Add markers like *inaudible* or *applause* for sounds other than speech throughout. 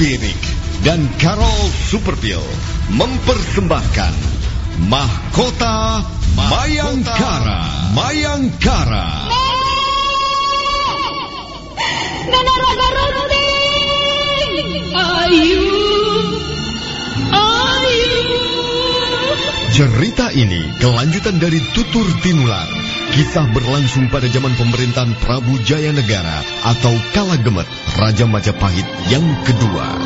Birik dan Carol Superpill mempersembahkan Mahkota Mayangkara. Mayangkara. Runting! Ayu! Ayu! Cerita ini kelanjutan dari Tutur Tinular. Kisah berlangsung pada zaman pemerintahan Prabu Jaya Negara atau Kala Gemet, Raja Majapahit yang kedua.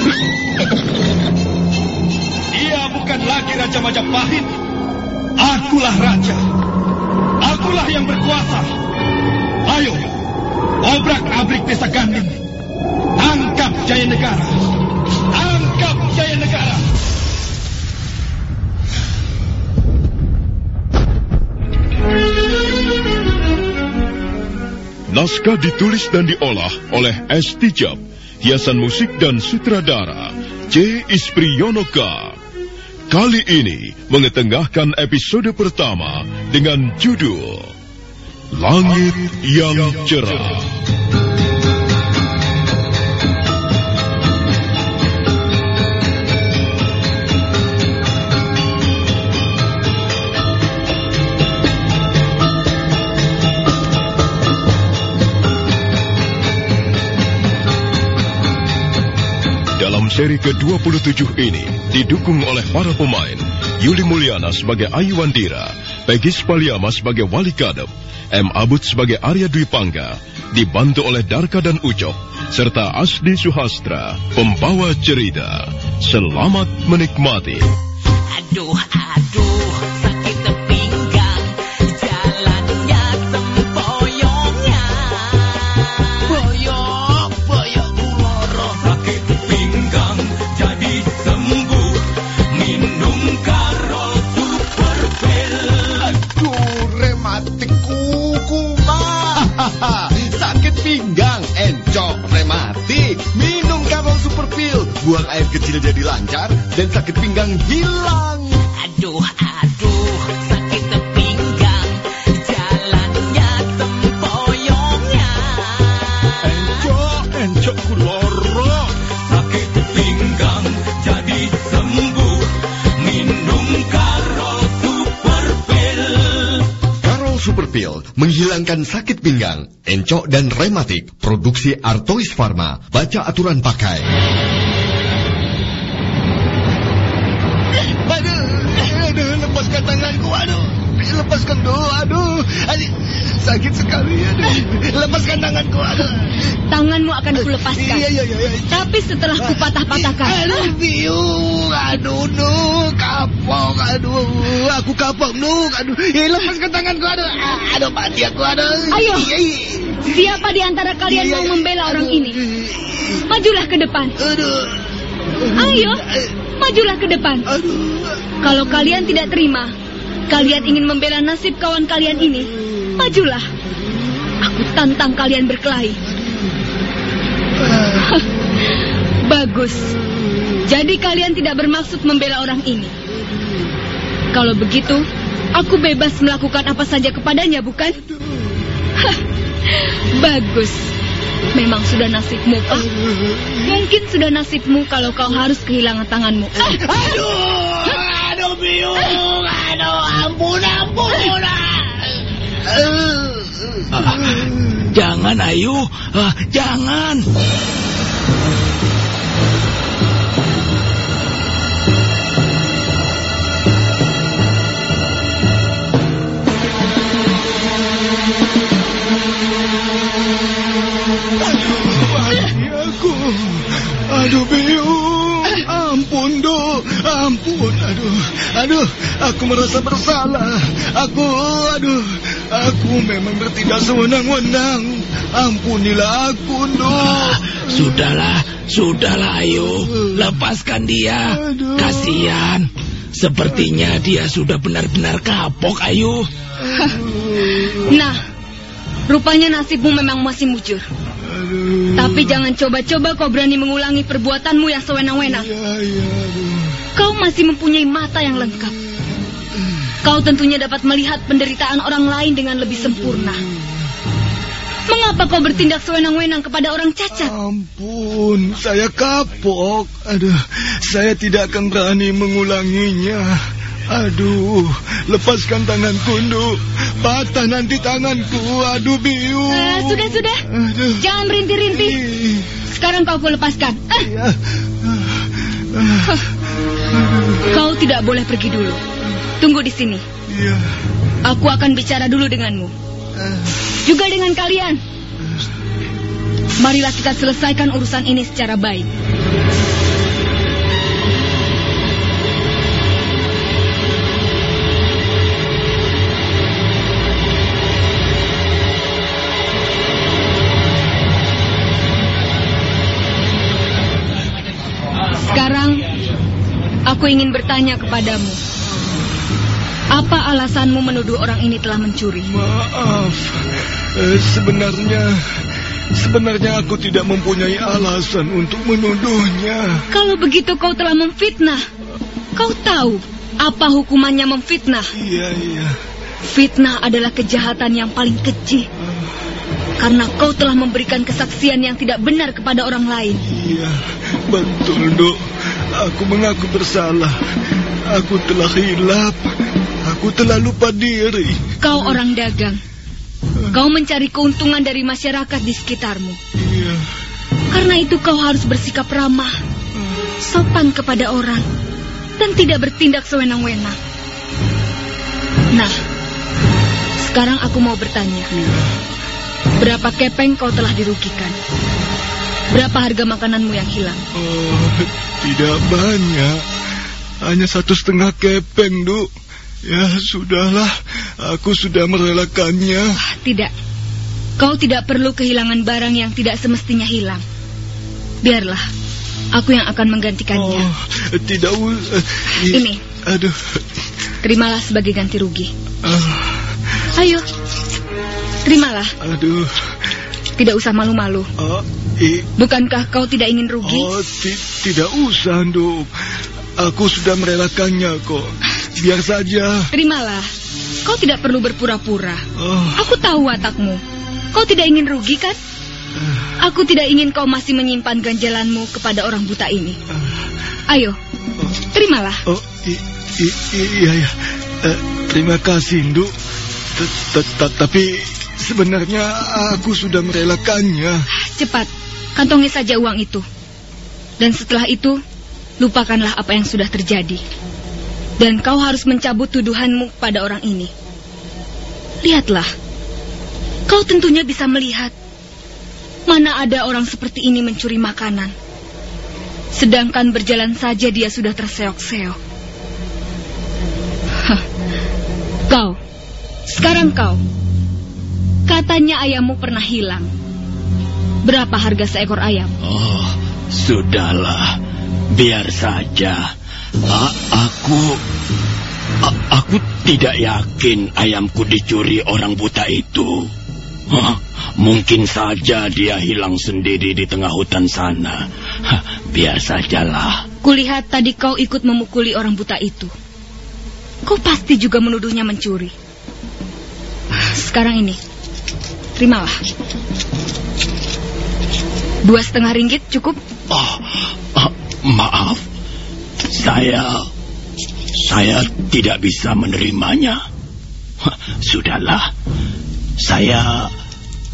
Dia bukan lagi Raja Majapahit. Akulah raja. Akulah yang berkuasa. Ayo, obrak-abrik desa Ganding. Tangkap Jaya Negara. Tangkap Jaya Negara. Naskah ditulis dan diolah oleh S. Tijab, hiasan musik dan sutradara C. Ispriyonoka. Kali ini mengetengahkan episode pertama dengan judul Langit yang Cerah. Dalam seri ke-27 ini didukung oleh para pemain Yuli Mulyana sebagai Ayu Wandira, Peggy Spaliama sebagai Wali Kadep, M. Abud sebagai Arya Dwi Pangga, dibantu oleh Darka dan Ucok, serta Asdi Suhastra, pembawa cerita. Selamat menikmati. Aduh, aduh, *laughs* Sakit pinggang, encok, rematik. Minum Karol Super Pill. Buang air kecil jadi lancar dan sakit pinggang hilang. Aduh, aduh, menghilangkan sakit pinggang, encok dan rematik. Produksi Artois Pharma. Baca aturan pakai. Aduh, aduh, lepaskan tanganku, aduh. Lepaskan dulu, aduh. Aduh, sakit sekali, aduh. Lepaskan tanganku. Tanganmu akan kulepaskan. Iya, iya, iya. iya. Tapi setelah kupatah-patahkan. Aduh, biung, aduh, nu, kapok, aduh. Aku kapok, nu, aduh. Eh, lepaskan tanganku, aduh. Aduh, mati aku, aduh. Ayo. Iya, iya. Siapa di antara kalian Iya, mau iya. membela orang ini? Majulah ke depan. Aduh. Ayo, majulah ke depan. Aduh. Kalau kalian tidak terima, kalian ingin membela nasib kawan kalian ini, majulah. Aku tantang kalian berkelahi. *laughs* Bagus. Jadi kalian tidak bermaksud membela orang ini. Kalau begitu, aku bebas melakukan apa saja kepadanya, bukan? Hah, *laughs* Bagus. Memang sudah nasibmu, Pak. Mungkin sudah nasibmu kalau kau harus kehilangan tanganmu. Ah, Aduh, aduh biung, aduh ampun ampun. Ah, jangan, Ayu. Ah, jangan. Aduh biung, ampun do, ampun. Aduh, aduh, aku merasa bersalah. Aku, aduh, aku memang bertindak sewenang-wenang. Ampunilah aku do. *laughs* Sudahlah, sudahlah, Ayu. Lepaskan dia. Aduh. Kasihan. Sepertinya dia sudah benar-benar kapok, Ayu. Nah, rupanya nasibmu memang masih mujur. Aduh. Tapi jangan coba-coba kau berani mengulangi perbuatanmu yang sewenang-wenang. Ya, ya, aduh. Kau masih mempunyai mata yang lengkap. Kau tentunya dapat melihat penderitaan orang lain dengan lebih sempurna. Mengapa kau bertindak sewenang-wenang kepada orang cacat? Ampun, saya kapok. Aduh, saya tidak akan berani mengulanginya. Aduh, lepaskan tanganku, Nduk. Patah nanti tanganku. Aduh, biu. Eh, sudah, sudah. Aduh. Jangan merintih-rintih. Ih, Sekarang kau aku lepaskan. Ya. kau tidak boleh pergi dulu. Tunggu di sini. Ya. Aku akan bicara dulu denganmu. Ah, Juga dengan kalian. Marilah kita selesaikan urusan ini secara baik. Sekarang, aku ingin bertanya kepadamu. Apa alasanmu menuduh orang ini telah mencuri? Maaf. Eh, sebenarnya sebenarnya aku tidak mempunyai alasan untuk menuduhnya. Kalau begitu kau telah memfitnah. Kau tahu apa hukumannya memfitnah? Iya, iya. Fitnah adalah kejahatan yang paling keji. Karena kau telah memberikan kesaksian yang tidak benar kepada orang lain. Iya, betul, Dok. Aku mengaku bersalah. Aku telah hilap. Aku telah lupa diri. Kau orang dagang. Kau mencari keuntungan dari masyarakat di sekitarmu. Iya. Karena itu kau harus bersikap ramah, sopan kepada orang, dan tidak bertindak sewenang-wenang. Nah, sekarang aku mau bertanya. Iya. Berapa kepeng kau telah dirugikan? Berapa harga makananmu yang hilang? Oh, tidak banyak. Hanya satu setengah kepeng, Duk. Ya, sudahlah. Aku sudah merelakannya. Ah, tidak. Kau tidak perlu kehilangan barang yang tidak semestinya hilang. Biarlah, aku yang akan menggantikannya. Oh, tidak usah. Ini. Aduh. Terimalah sebagai ganti rugi. Ah, Ayo, terimalah. aduh. Tidak usah malu-malu. Oh, i, Bukankah kau tidak ingin rugi? oh ti- tidak usah, Duk. Aku sudah merelakannya kok. Biar saja. Terimalah. Kau tidak perlu berpura-pura. Oh, Aku tahu watakmu. Kau tidak ingin rugi kan? Aku tidak ingin kau masih menyimpan ganjalanmu kepada orang buta ini. Ayo, terimalah. oh, i, i, i- iya ya. Eh, terima kasih, Duk. T- t- t- Tapi sebenarnya aku sudah merelakannya. Cepat, kantongi saja uang itu. Dan setelah itu, lupakanlah apa yang sudah terjadi. Dan kau harus mencabut tuduhanmu pada orang ini. Lihatlah, kau tentunya bisa melihat mana ada orang seperti ini mencuri makanan. Sedangkan berjalan saja dia sudah terseok-seok. Kau, sekarang kau. Katanya ayammu pernah hilang. Berapa harga seekor ayam? Oh, sudahlah. Biar saja. A- aku... a- aku tidak yakin ayamku dicuri orang buta itu. Hah, mungkin saja dia hilang sendiri di tengah hutan sana. Hah, biar sajalah. Kulihat tadi kau ikut memukuli orang buta itu. Kau pasti juga menuduhnya mencuri. Sekarang ini, terimalah. Dua setengah ringgit cukup? Oh, ah, maaf. Saya... Saya tidak bisa menerimanya. Sudahlah. Saya...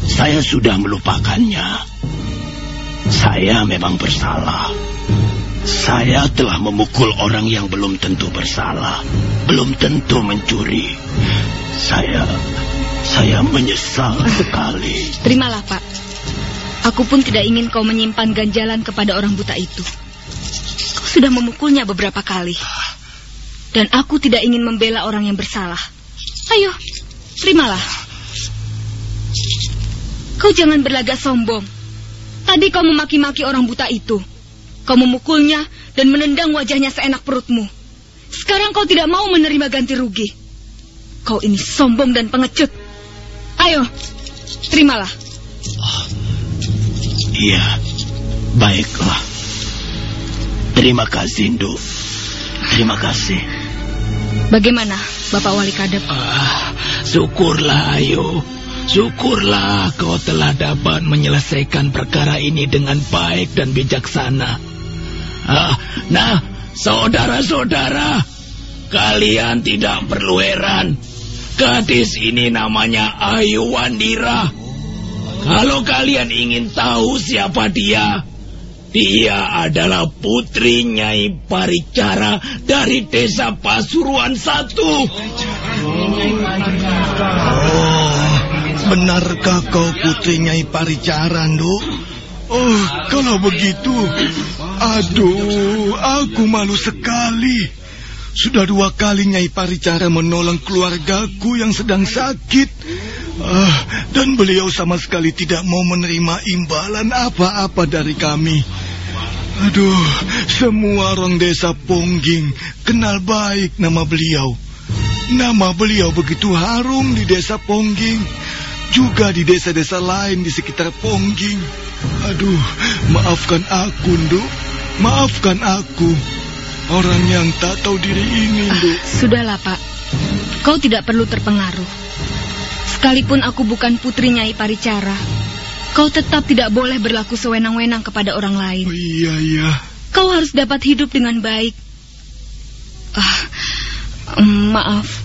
Saya sudah melupakannya. Saya memang bersalah. Saya telah memukul orang yang belum tentu bersalah. Belum tentu mencuri. Saya... Saya menyesal sekali. Terimalah, Pak. Aku pun tidak ingin kau menyimpan ganjalan kepada orang buta itu. Sudah memukulnya beberapa kali. Dan aku tidak ingin membela orang yang bersalah. Ayo, terimalah. Kau jangan berlagak sombong. Tadi kau memaki-maki orang buta itu. Kau memukulnya dan menendang wajahnya seenak perutmu. Sekarang kau tidak mau menerima ganti rugi. Kau ini sombong dan pengecut. Ayo, terimalah. Iya, baiklah. Terima kasih, Nduk. Terima kasih. Bagaimana, Bapak Wali Kadep? Ah, syukurlah, ayo. Syukurlah kau telah dapat menyelesaikan perkara ini dengan baik dan bijaksana. Ah, nah, saudara-saudara, kalian tidak perlu heran. Gadis ini namanya Ayu Wandira. Kalau kalian ingin tahu siapa dia, dia adalah putri Nyai Paricara dari desa Pasuruan Satu. Oh, benarkah kau putri Nyai Paricara, Nduk? Oh, kalau begitu, aduh, aku malu sekali. Sudah dua kali Nyai Paricara menolong keluargaku yang sedang sakit. Ah, dan beliau sama sekali tidak mau menerima imbalan apa-apa dari kami. Aduh, semua orang desa Pongging kenal baik nama beliau. Nama beliau begitu harum di desa Pongging. Juga di desa-desa lain di sekitar Pongging. Aduh, maafkan aku, Nduk. Maafkan aku. Orang yang tak tahu diri ini, Nduk. Sudahlah, Pak. Kau tidak perlu terpengaruh. Sekalipun aku bukan putri Nyai Paricara, kau tetap tidak boleh berlaku sewenang-wenang kepada orang lain. Oh, iya, iya. Kau harus dapat hidup dengan baik. Ah, em, maaf.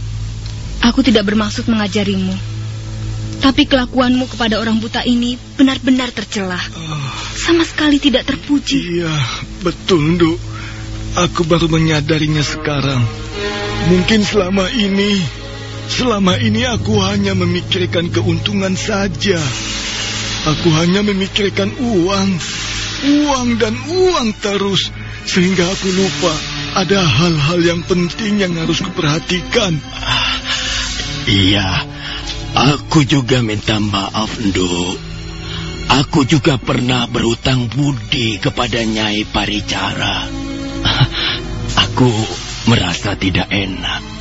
Aku tidak bermaksud mengajarimu. Tapi kelakuanmu kepada orang buta ini benar-benar tercelah. Ah, Sama sekali tidak terpuji. iya, betul, Nduk. Aku baru menyadarinya sekarang. Mungkin selama ini, selama ini aku hanya memikirkan keuntungan saja. Aku hanya memikirkan uang, uang dan uang terus, sehingga aku lupa ada hal-hal yang penting yang harus kuperhatikan. Iya, aku juga minta maaf, Nduk. Aku juga pernah berhutang budi kepada Nyai Paricara. *laughs* Aku merasa tidak enak.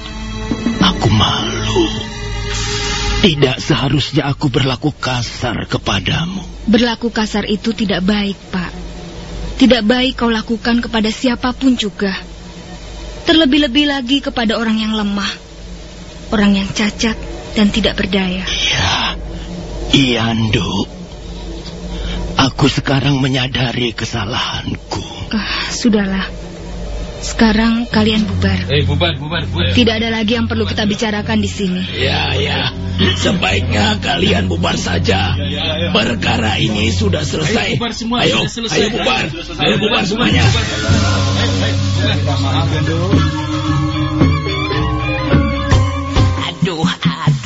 Aku malu. Tidak seharusnya aku berlaku kasar kepadamu. Berlaku kasar itu tidak baik, Pak. Tidak baik kau lakukan kepada siapa pun juga. Terlebih-lebih lagi kepada orang yang lemah, orang yang cacat dan tidak berdaya. Iya, iya, Nduk. Aku sekarang menyadari kesalahanku. Ah, sudahlah. Sekarang kalian bubar. Eh, bubar, bubar, bubar. Tidak ada lagi yang perlu kita bicarakan di sini. Ya, ya. Sebaiknya kalian bubar saja. Perkara ini sudah selesai. Ayo bubar semua, Ayo, sudah selesai. ayo bubar. Ayo bubar semuanya. Aduh, aduh,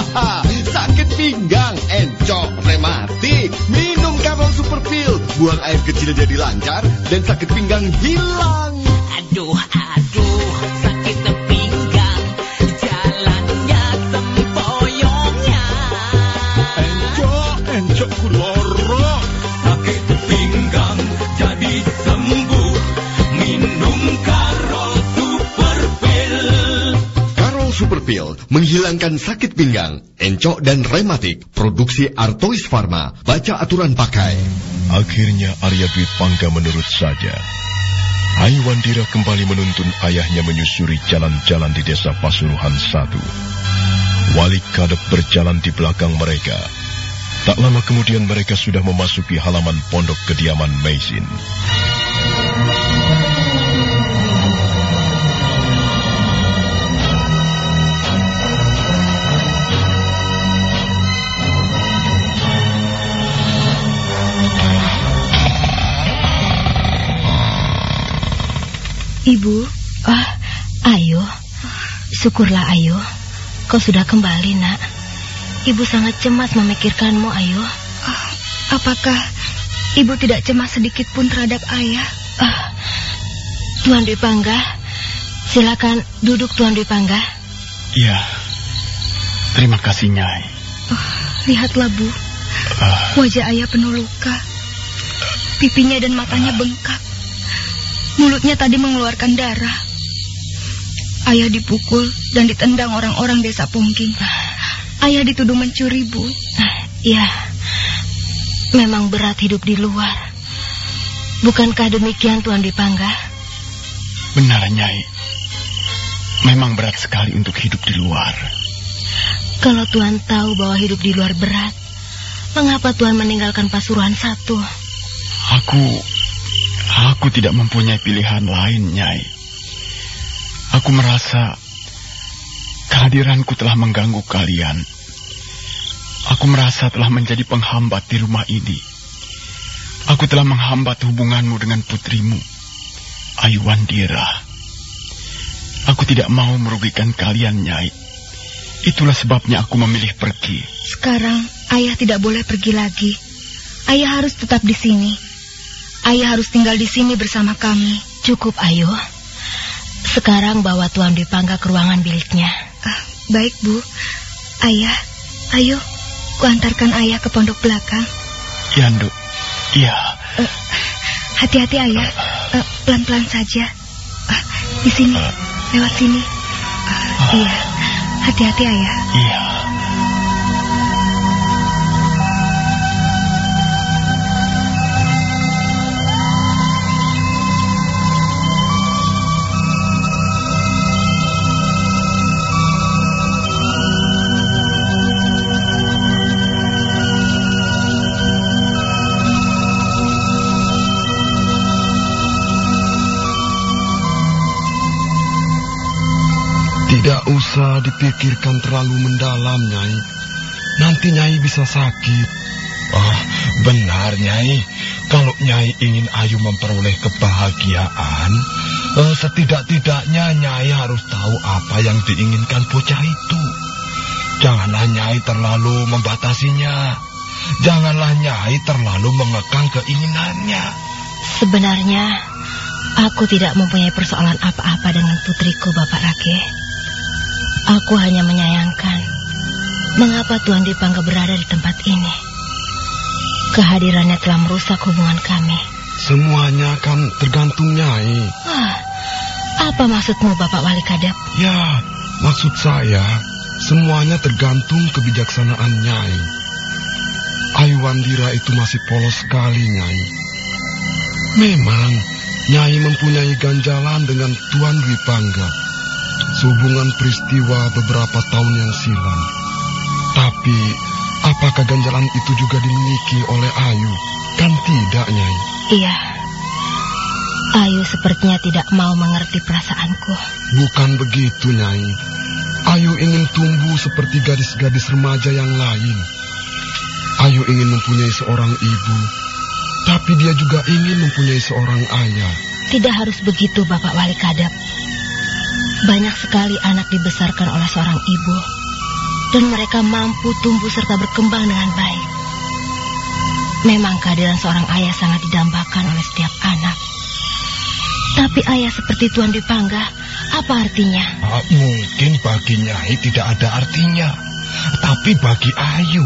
*laughs* Sakit pinggang, encok, rematik. Minum Karol Super Pill. Buang air kecil jadi lancar dan sakit pinggang hilang. Menghilangkan sakit pinggang, encok dan rematik. Produksi Artois Pharma. Baca aturan pakai. Akhirnya Arya Dwi Pangga menurut saja. Aiwandira kembali menuntun ayahnya menyusuri jalan-jalan di desa Pasuruhan satu. Wali Kadep berjalan di belakang mereka. Tak lama kemudian mereka sudah memasuki halaman pondok kediaman Meisin. Ibu, ah, ayo. Syukurlah ayo. Kau sudah kembali, nak. Ibu sangat cemas memikirkanmu, ayo. Ah, apakah ibu tidak cemas sedikit pun terhadap ayah? Ah, Tuan Dwi Pangga, silakan duduk Tuan Dwi Pangga. Ya, terima kasih Nyai. Lihatlah, Bu. Wajah ayah penuh luka. Pipinya dan matanya bengkak. Mulutnya tadi mengeluarkan darah. Ayah dipukul dan ditendang orang-orang desa Pongking. Ayah dituduh mencuri, Bu. Ya, memang berat hidup di luar. Bukankah demikian Tuan Dipangga? Benar, Nyai. Memang berat sekali untuk hidup di luar. Kalau Tuan tahu bahwa hidup di luar berat, mengapa Tuan meninggalkan Pasuruan satu? Aku aku tidak mempunyai pilihan lain, Nyai. Aku merasa kehadiranku telah mengganggu kalian. Aku merasa telah menjadi penghambat di rumah ini. Aku telah menghambat hubunganmu dengan putrimu, Ayu Wandira. Aku tidak mau merugikan kalian, Nyai. Itulah sebabnya aku memilih pergi. Sekarang ayah tidak boleh pergi lagi. Ayah harus tetap di sini. Ayah harus tinggal di sini bersama kami. Cukup, Ayu. Sekarang bawa Tuan Dipangga ke ruangan biliknya. Ah, baik, Bu. Ayah, ayo, kuantarkan ayah ke pondok belakang. Ya, Nduk. Iya. Eh, Hati-hati, ayah. Eh, Pelan-pelan saja. Ah, di sini, lewat sini. Ah, Iya, hati-hati, ayah. Iya. Tidak usah dipikirkan terlalu mendalam, Nyai. Nanti Nyai bisa sakit. Oh, benar Nyai. Kalau Nyai ingin Ayu memperoleh kebahagiaan, eh, setidak-tidaknya Nyai harus tahu apa yang diinginkan bocah itu. Janganlah Nyai terlalu membatasinya. Janganlah Nyai terlalu mengekang keinginannya. Sebenarnya, aku tidak mempunyai persoalan apa-apa dengan putriku, Bapak Rake. Aku hanya menyayangkan mengapa Tuan Dipangga berada di tempat ini. Kehadirannya telah merusak hubungan kami. Semuanya kan tergantung Nyai. Ah, apa maksudmu, Bapak Wali Kadep? Ya, maksud saya, semuanya tergantung kebijaksanaan Nyai. Ayu Wandira itu masih polos sekali, Nyai. Memang, Nyai mempunyai ganjalan dengan Tuan Dwi Pangga. Sehubungan peristiwa beberapa tahun yang silam. Tapi, apakah ganjalan itu juga dimiliki oleh Ayu? Kan tidak, Nyai. Iya. Ayu sepertinya tidak mau mengerti perasaanku. Bukan begitu, Nyai. Ayu ingin tumbuh seperti gadis-gadis remaja yang lain. Ayu ingin mempunyai seorang ibu, tapi dia juga ingin mempunyai seorang ayah. Tidak harus begitu, Bapak Wali Kadep. Banyak sekali anak dibesarkan oleh seorang ibu, dan mereka mampu tumbuh serta berkembang dengan baik. Memang kehadiran seorang ayah sangat didambakan oleh setiap anak. Tapi ayah seperti Tuan Dipangga, apa artinya? Ah, mungkin bagi Nyai tidak ada artinya, tapi bagi Ayu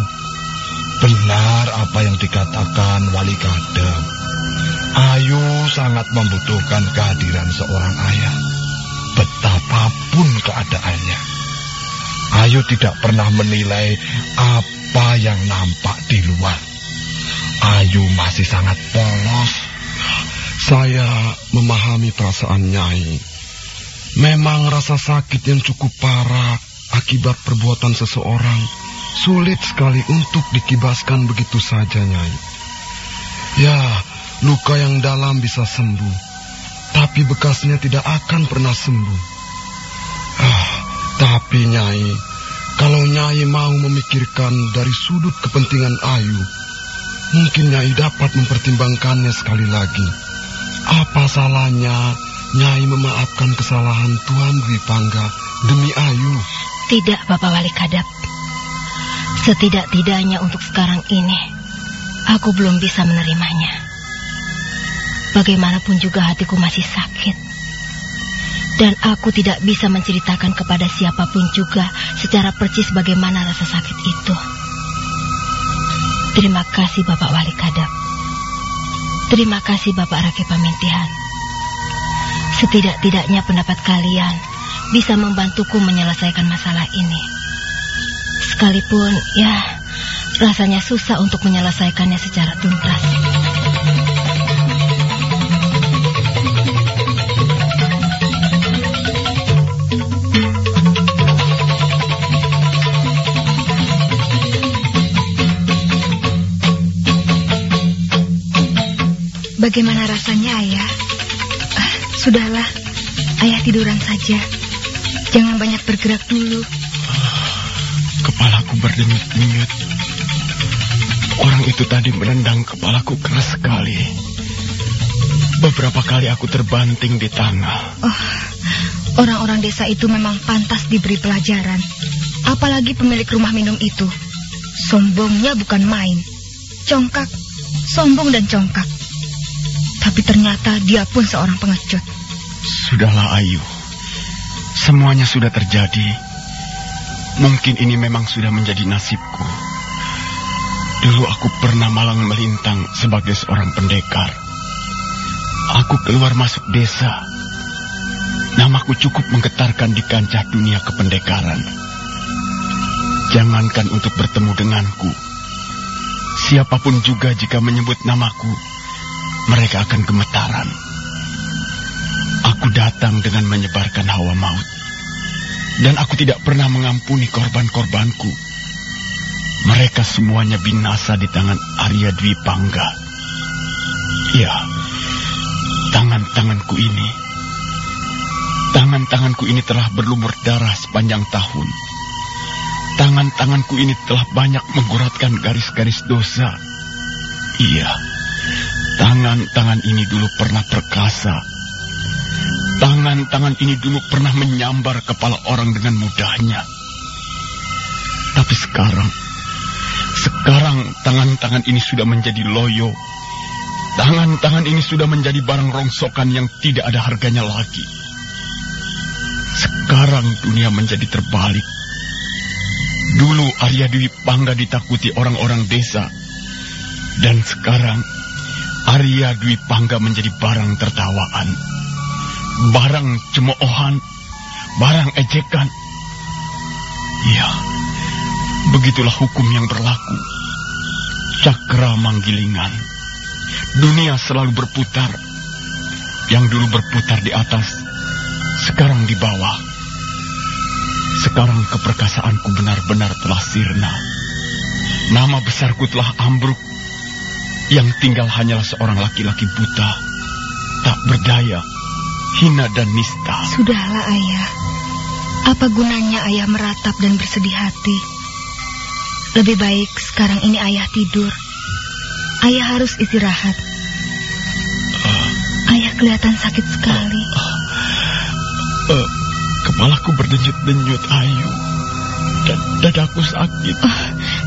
benar apa yang dikatakan Wali Kadem. Ayu sangat membutuhkan kehadiran seorang ayah, betapapun keadaannya. Ayu tidak pernah menilai apa yang nampak di luar. Ayu masih sangat polos. Saya memahami perasaan Nyai. Memang rasa sakit yang cukup parah akibat perbuatan seseorang sulit sekali untuk dikibaskan begitu saja, Nyai. Ya, luka yang dalam bisa sembuh, tapi bekasnya tidak akan pernah sembuh. Ah, tapi Nyai, kalau Nyai mau memikirkan dari sudut kepentingan Ayu, mungkin Nyai dapat mempertimbangkannya sekali lagi. Apa salahnya Nyai memaafkan kesalahan Tuan Dwi Pangga demi Ayu? Tidak, Bapak Wali Kadep. Setidak-tidaknya untuk sekarang ini, aku belum bisa menerimanya. Bagaimanapun juga hatiku masih sakit. Dan aku tidak bisa menceritakan kepada siapa pun juga secara percis bagaimana rasa sakit itu. Terima kasih Bapak Wali Kadep. Terima kasih Bapak Rake Pamintihan. Setidak-tidaknya pendapat kalian bisa membantuku menyelesaikan masalah ini. Sekalipun ya rasanya susah untuk menyelesaikannya secara tuntas. Bagaimana rasanya, Ayah? Ah, sudahlah, Ayah tiduran saja. Jangan banyak bergerak dulu. Kepalaku berdenyut-denyut. Orang itu tadi menendang kepalaku keras sekali. Beberapa kali aku terbanting di tanah. Oh, orang-orang desa itu memang pantas diberi pelajaran. Apalagi pemilik rumah minum itu. Sombongnya bukan main. Congkak, sombong dan congkak. Tapi ternyata dia pun seorang pengecut. Sudahlah Ayu. Semuanya sudah terjadi. Mungkin ini memang sudah menjadi nasibku. Dulu aku pernah malang melintang sebagai seorang pendekar. Aku keluar masuk desa. Namaku cukup menggetarkan di kancah dunia kependekaran. Jangankan untuk bertemu denganku. Siapa pun juga jika menyebut namaku, mereka akan gemetaran. Aku datang dengan menyebarkan hawa maut. Dan aku tidak pernah mengampuni korban-korbanku. Mereka semuanya binasa di tangan Arya Dwi Pangga. Ya, tangan-tanganku ini. Tangan-tanganku ini telah berlumur darah sepanjang tahun. Tangan-tanganku ini telah banyak mengguratkan garis-garis dosa. Iya, tangan-tangan ini dulu pernah perkasa. Tangan-tangan ini dulu pernah menyambar kepala orang dengan mudahnya. Tapi sekarang, sekarang tangan-tangan ini sudah menjadi loyo. Tangan-tangan ini sudah menjadi barang rongsokan yang tidak ada harganya lagi. Sekarang dunia menjadi terbalik. Dulu Arya Dwi Pangga ditakuti orang-orang desa. Dan sekarang Arya Dwi Pangga menjadi barang tertawaan. Barang cemoohan, barang ejekan. Ya, begitulah hukum yang berlaku. Cakra manggilingan. Dunia selalu berputar. Yang dulu berputar di atas, sekarang di bawah. Sekarang keperkasaanku benar-benar telah sirna. Nama besarku telah ambruk. Yang tinggal hanyalah seorang laki-laki buta. Tak berdaya, hina dan nista. Sudahlah, Ayah. Apa gunanya Ayah meratap dan bersedih hati? Lebih baik sekarang ini Ayah tidur. Ayah harus istirahat. Ayah kelihatan sakit sekali. Eh, kepalaku berdenyut-denyut, Ayu. Dan dadaku sakit. Oh,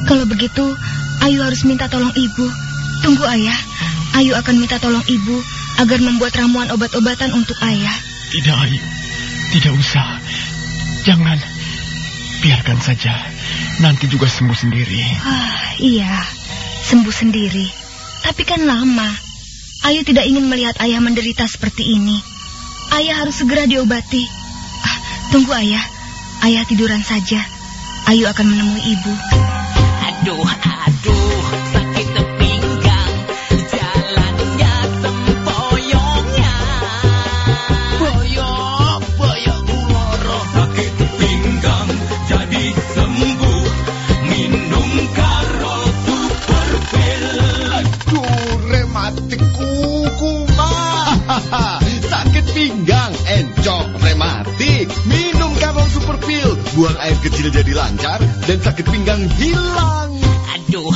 kalau begitu, Ayu harus minta tolong ibu. Tunggu ayah, Ayu akan minta tolong ibu agar membuat ramuan obat-obatan untuk ayah. Tidak, Ayu. Tidak usah. Jangan. Biarkan saja. Nanti juga sembuh sendiri. Ah, iya, sembuh sendiri. Tapi kan lama. Ayu tidak ingin melihat ayah menderita seperti ini. Ayah harus segera diobati. Ah, tunggu ayah. Ayah tiduran saja. Ayu akan menemui ibu. Aduh, aduh, Minum Karol Super Pill. Buang air kecil jadi lancar dan sakit pinggang hilang. Aduh,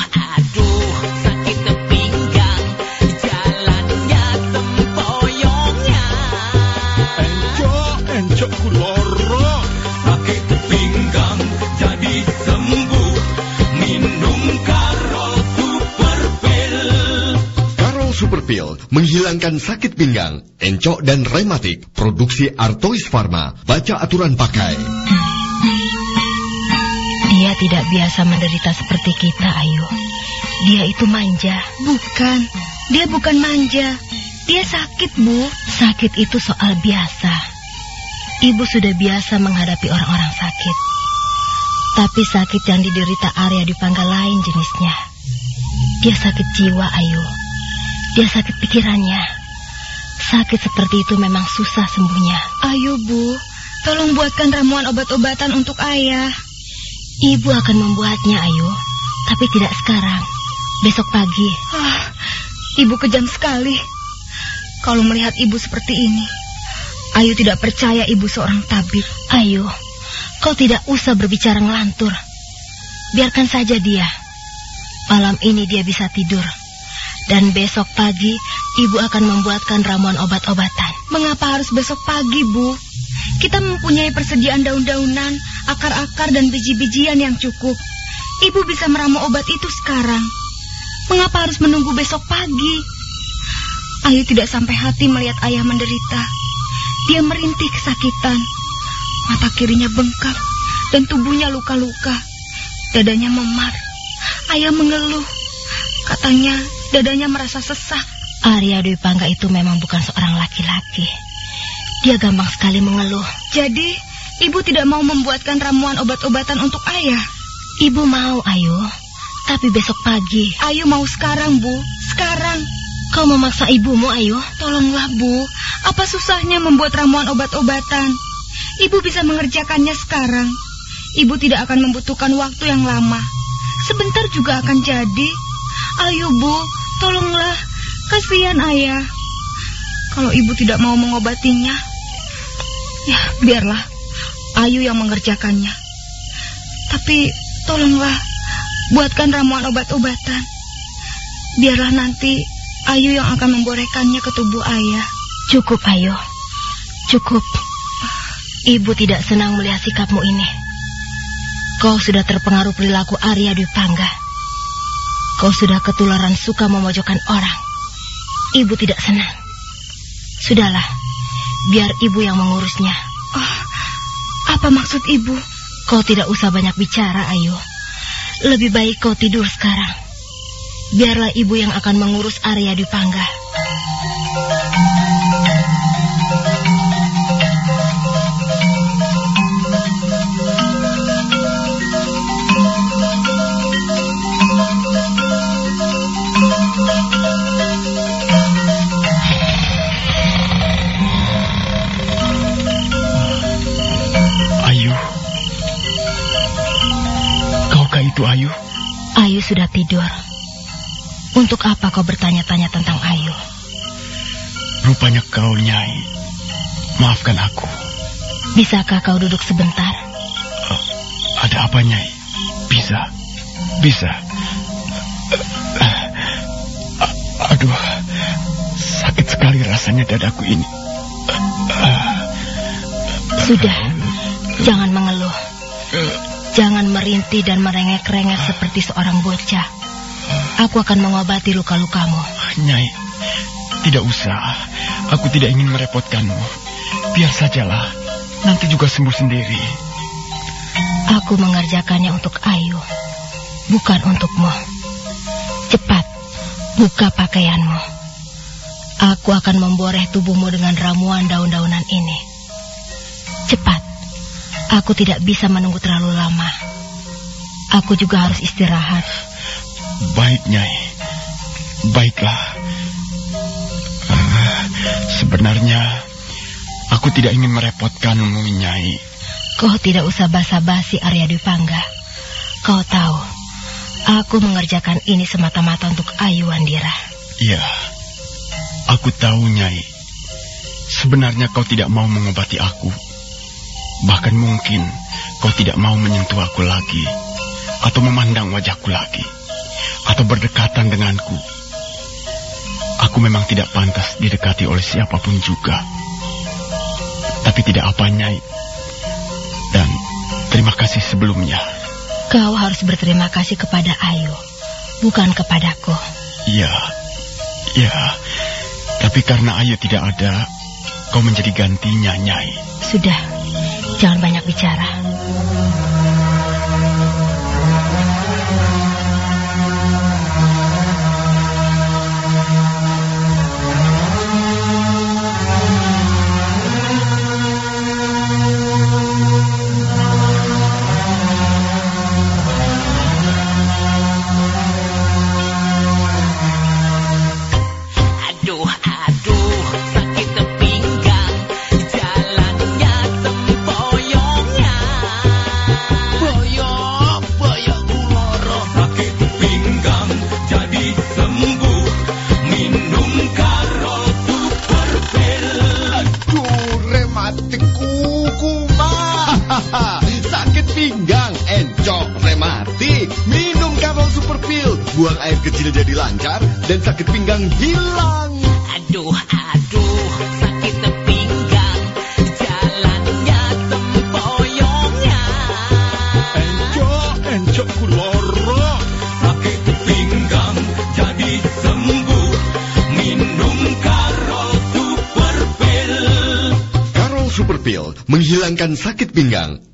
menghilangkan sakit pinggang, encok dan rematik. Produksi Artois Pharma. Baca aturan pakai. Dia tidak biasa menderita seperti kita, Ayu. Dia itu manja. Bukan, dia bukan manja. Dia sakit, Bu. Sakit itu soal biasa. Ibu sudah biasa menghadapi orang-orang sakit. Tapi sakit yang diderita Arya di panggal lain jenisnya. Dia sakit jiwa, Ayu. Dia sakit pikirannya. Sakit seperti itu memang susah sembuhnya. Ayo, Bu. Tolong buatkan ramuan obat-obatan untuk ayah. Ibu akan membuatnya, Ayu. Tapi tidak sekarang. Besok pagi. Ah, ibu kejam sekali. Kalau melihat ibu seperti ini, Ayu tidak percaya ibu seorang tabib. Ayu, kau tidak usah berbicara ngelantur. Biarkan saja dia. Malam ini dia bisa tidur. Dan besok pagi, ibu akan membuatkan ramuan obat-obatan. Mengapa harus besok pagi, Bu? Kita mempunyai persediaan daun-daunan, akar-akar, dan biji-bijian yang cukup. Ibu bisa meramu obat itu sekarang. Mengapa harus menunggu besok pagi? Ayu tidak sampai hati melihat ayah menderita. Dia merintih kesakitan. Mata kirinya bengkak dan tubuhnya luka-luka. Dadanya memar. Ayah mengeluh. Katanya dadanya merasa sesak. Arya Dwi Pangga itu memang bukan seorang laki-laki. Dia gampang sekali mengeluh. Jadi, ibu tidak mau membuatkan ramuan obat-obatan untuk ayah? Ibu mau, Ayu. Tapi besok pagi. Ayu mau sekarang, Bu. Sekarang. Kau memaksa ibumu, Ayu? Tolonglah, Bu. Apa susahnya membuat ramuan obat-obatan? Ibu bisa mengerjakannya sekarang. Ibu tidak akan membutuhkan waktu yang lama. Sebentar juga akan jadi. Ayo, Bu. Tolonglah. Kasihan ayah. Kalau ibu tidak mau mengobatinya, ya biarlah. Ayu yang mengerjakannya. Tapi tolonglah buatkan ramuan obat-obatan. Biarlah nanti Ayu yang akan memborehkannya ke tubuh ayah. Cukup, Ayu. Cukup. Ibu tidak senang melihat sikapmu ini. Kau sudah terpengaruh perilaku Arya Dwi Pangga. Kau sudah ketularan suka memojokkan orang. Ibu tidak senang. Sudahlah, biar ibu yang mengurusnya. Oh, apa maksud ibu? Kau tidak usah banyak bicara, Ayu. Lebih baik kau tidur sekarang. Biarlah ibu yang akan mengurus Arya Dwi Pangga. Ayu? Ayu sudah tidur. Untuk apa kau bertanya-tanya tentang Ayu? Rupanya kau, Nyai. Maafkan aku. Bisakah kau duduk sebentar? Ada apa, Nyai? Bisa. Bisa. A- Aduh. Sakit sekali rasanya dadaku ini. Sudah, jangan mengeluh. Merintih dan merengek-rengek seperti seorang bocah. Aku akan mengobati luka-lukamu. Nyai, tidak usah. Aku tidak ingin merepotkanmu. Biar sajalah. Nanti juga sembuh sendiri. Aku mengerjakannya untuk Ayu, bukan untukmu. Cepat, buka pakaianmu. Aku akan memboreh tubuhmu dengan ramuan daun-daunan ini. Cepat, aku tidak bisa menunggu terlalu lama. Aku juga harus istirahat. Baik, Nyai. Baiklah. Ah, sebenarnya, aku tidak ingin merepotkanmu, Nyai. Kau tidak usah basa-basi Arya Dwi Pangga. Kau tahu, aku mengerjakan ini semata-mata untuk Ayu Wandira. Iya, aku tahu, Nyai. Sebenarnya kau tidak mau mengobati aku. Bahkan mungkin kau tidak mau menyentuh aku lagi. Atau memandang wajahku lagi. Atau berdekatan denganku. Aku memang tidak pantas didekati oleh siapa pun juga. Tapi tidak apa, Nyai. Dan terima kasih sebelumnya. Kau harus berterima kasih kepada Ayu, bukan kepadaku. Iya, iya. Tapi karena Ayu tidak ada, kau menjadi gantinya, Nyai. Sudah, jangan banyak bicara.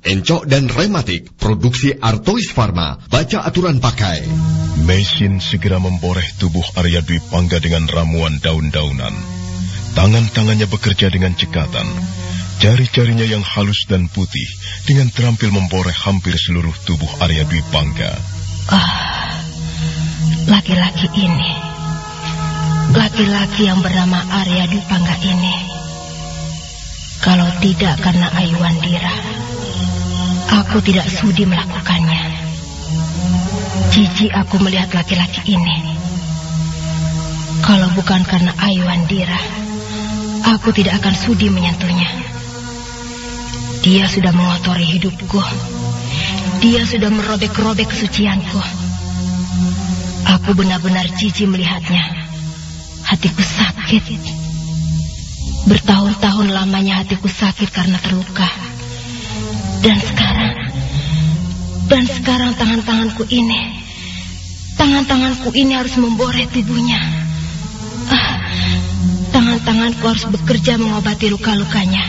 Encok dan rematik. Produksi Artois Pharma. Baca aturan pakai. Mesin segera memboreh tubuh Arya Dwi Pangga dengan ramuan daun-daunan. Tangan-tangannya bekerja dengan cekatan. Jari-jarinya yang halus dan putih dengan terampil memboreh hampir seluruh tubuh Arya Dwi Pangga. Ah, laki-laki ini, laki-laki yang bernama Arya Dwi Pangga ini, kalau tidak karena Ayu Wandira, aku tidak sudi melakukannya. Jijik aku melihat laki-laki ini. Kalau bukan karena Ayu Wandira, aku tidak akan sudi menyentuhnya. Dia sudah mengotori hidupku. Dia sudah merobek-robek kesucianku. Aku benar-benar jijik melihatnya. Hatiku sakit. Bertahun-tahun lamanya hatiku sakit karena terluka. Dan sekarang, dan sekarang tangan-tanganku ini, tangan-tanganku ini harus memboreh tubuhnya. Ah, tangan-tanganku harus bekerja mengobati luka-lukanya.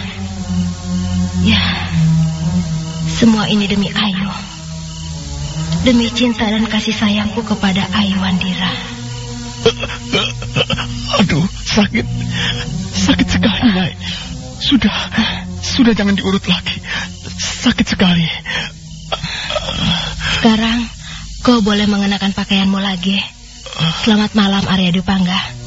Ya, semua ini demi Ayu. Demi cinta dan kasih sayangku kepada Ayu Wandira. Aduh, sakit. Sakit sekali, Nyai. Sudah, sudah jangan diurut lagi. Sakit sekali. Sekarang kau boleh mengenakan pakaianmu lagi. Selamat malam Arya Dupangga.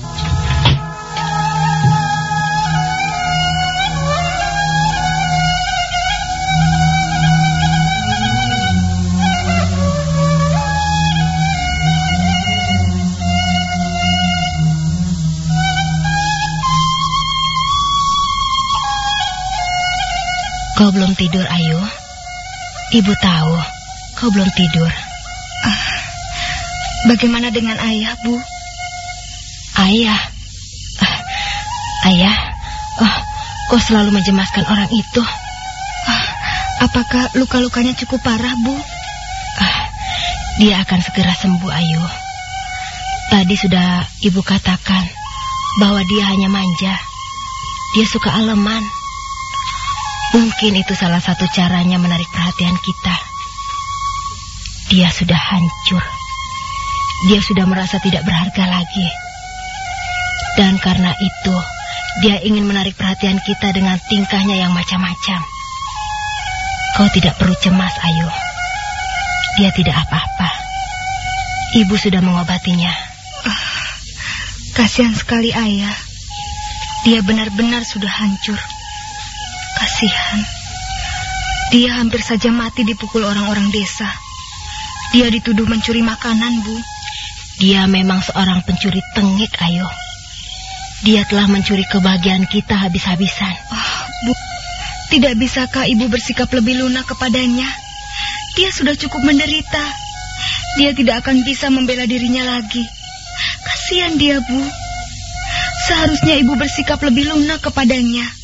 Kau belum tidur, Ayu? Ibu tahu, kau belum tidur. Ah, bagaimana dengan ayah, Bu? Ayah. Ah, ayah. Oh, kau selalu mencemaskan orang itu. Ah, apakah luka-lukanya cukup parah, Bu? Ah, dia akan segera sembuh, Ayu. Tadi sudah ibu katakan bahwa dia hanya manja. Dia suka aleman. Mungkin itu salah satu caranya menarik perhatian kita. Dia sudah hancur. Dia sudah merasa tidak berharga lagi. Dan karena itu, dia ingin menarik perhatian kita dengan tingkahnya yang macam-macam. Kau tidak perlu cemas, Ayu. Dia tidak apa-apa. Ibu sudah mengobatinya. Ah, kasihan sekali ayah. Dia benar-benar sudah hancur. Kasihan. Dia hampir saja mati dipukul orang-orang desa. Dia dituduh mencuri makanan, Bu. Dia memang seorang pencuri tengik, Ayu. Dia telah mencuri kebahagiaan kita habis-habisan. Oh, Bu, tidak bisakah Ibu bersikap lebih lunak kepadanya? Dia sudah cukup menderita. Dia tidak akan bisa membela dirinya lagi. Kasihan dia, Bu. Seharusnya Ibu bersikap lebih lunak kepadanya.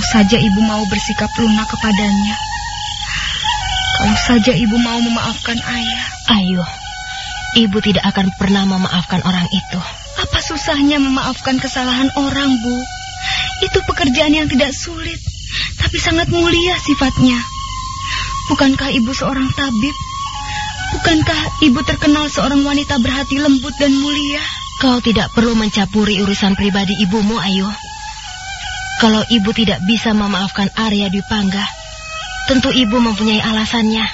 Kalau saja ibu mau bersikap lunak kepadanya. Kalau saja ibu mau memaafkan ayah. Ayo, ibu tidak akan pernah memaafkan orang itu. Apa susahnya memaafkan kesalahan orang, Bu? Itu pekerjaan yang tidak sulit, tapi sangat mulia sifatnya. Bukankah ibu seorang tabib? Bukankah ibu terkenal seorang wanita berhati lembut dan mulia? Kau tidak perlu mencampuri urusan pribadi ibumu, Ayu. Kalau ibu tidak bisa memaafkan Arya Dipangga, tentu ibu mempunyai alasannya.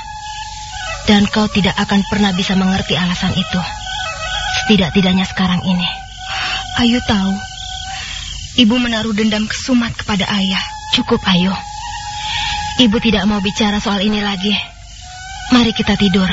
Dan kau tidak akan pernah bisa mengerti alasan itu. Setidak-tidaknya sekarang ini. Ayu tahu. Ibu menaruh dendam kesumat kepada ayah. Cukup, Ayu. Ibu tidak mau bicara soal ini lagi. Mari kita tidur.